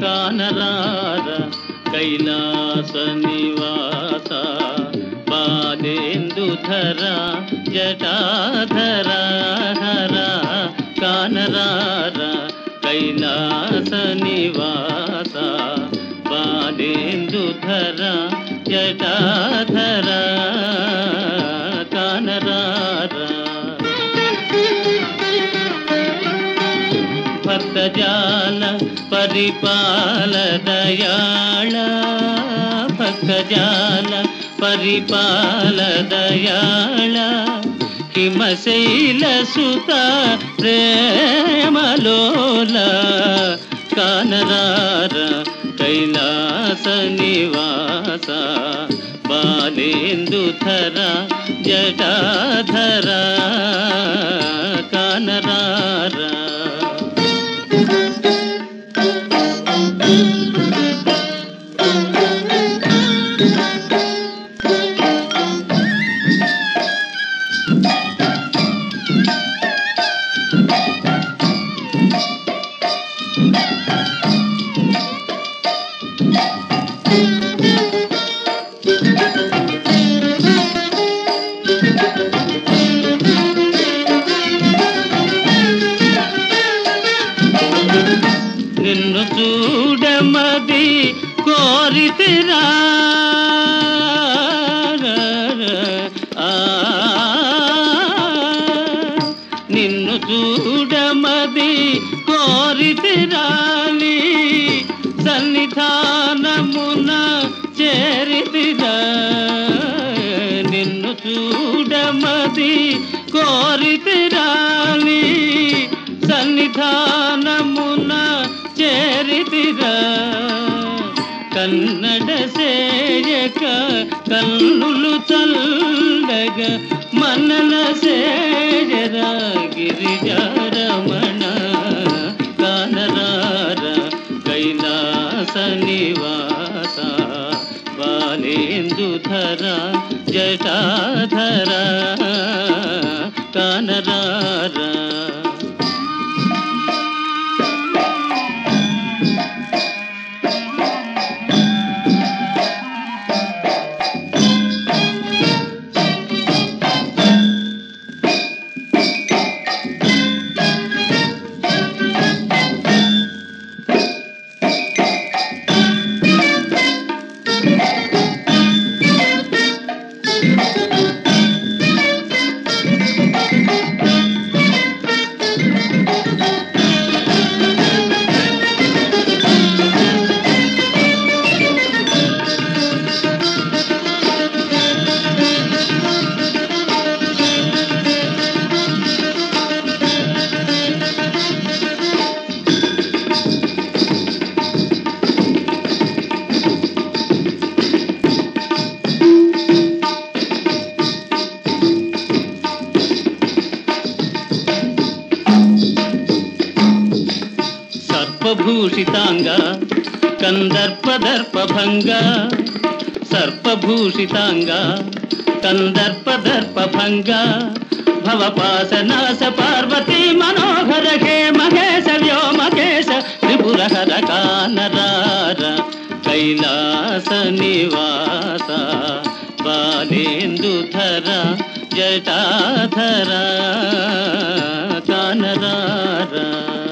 కానరార కైలాస నివాస బాలేందుధర జటాధర హర కానరార కైలాస నివాస బాలేందుధర జటాధర కానరార భక్తజాల పరిపాల దయాళ భక్తజాల పరిపాల దయాళ. హిమశైల సుత ప్రేమలోల కానరార కైలాస నివాస. బాలేందుధర జటాధరా కోరితిరాలి సన్నిధానమున చేరితిరా. నిన్ను చూడమది కోరితిరాలి. సన్నిధానమున చేరితిరా. కన్నడ సేయక కన్నులు చల్లగ మనన సేయరా धरा जटा धरा सर्पभूषितांग कन्दर्पदर्पभङ्ग, सर्पभूषिताङ्ग, कन्दर्पदर्पभङ्ग भवपासनास पार्वती मनोहर के महेश व्योमकेश त्रिपुरहर कानरार कैलास निवास, बालेन्दुधर, जटाधर कानरार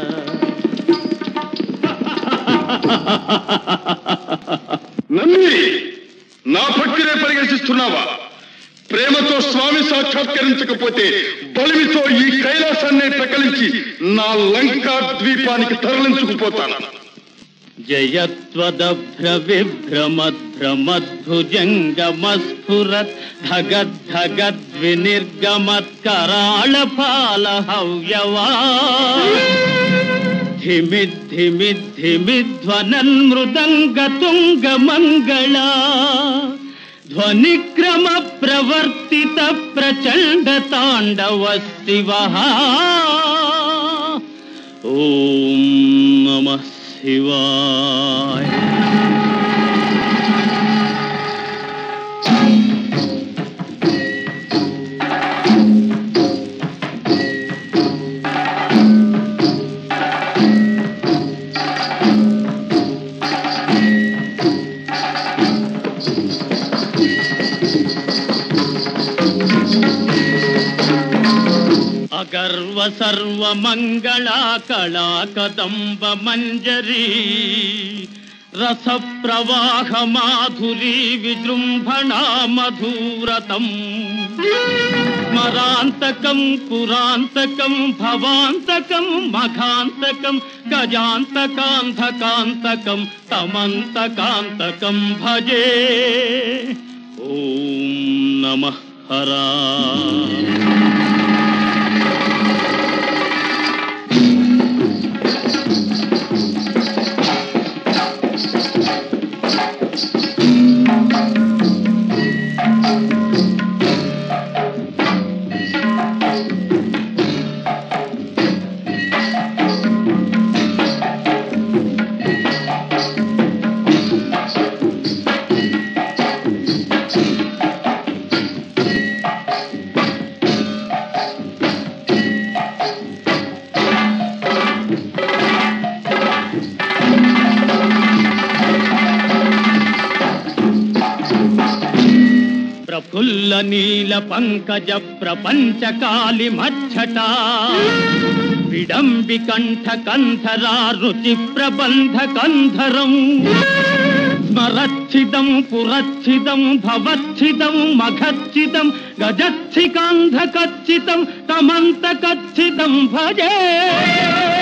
నమ్మి నా పక్కనే పరిగణిస్తున్నావా ప్రేమతో స్వామి సాక్షాత్కరించకపోతే బలిమితో ఈ కైలాసాన్ని ప్రకలించి నా లంకా ద్వీపానికి తరలించుకుపోతాను. జయత్వదభ్ర విభ్రమద్భ్రమద్భుజంగమస్ఫురత్ ధగద్ధగద్వినిర్గమత్కరాళపాల హవ్యవా ಧಿಮಿದ್ಧಿ ಮಿದ್ಧಿ ಮಿಧ್ವನನ್ ಮೃದಂಗ ತುಂಗ ಮಂಗಳ ಧ್ವನಿಕ್ರಮ ಪ್ರವರ್ತಿತ ಪ್ರಚಂಡ ತಾಂಡವ ಶಿವ ಓಂ ನಮಃ ಶಿವಾಯ सर्वमंगला कला कदंब मंजरी रस प्रवाह माधुरी विजृंभणा मधुरतम मरांतकम पुरांतकम भवांतकम मघांतकम गजान्तकान्धकान्तकं तमंतकांतकम भजे। ओम नमः हरा। తమంతకాంతకం భజే ఓం నమ హరా ప్రఫుల్ల నీల పంకజ ప్రపంచ కాలి మచ్చట విడంబి కంఠ కంధరా రుచి ప్రబంధ కంధరం స్మరచ్చిదం పురచ్చిదం భవచ్చిదం మఘచ్చిదం గజచ్చికాంధకచ్చితం తమంత కచ్చితం భజే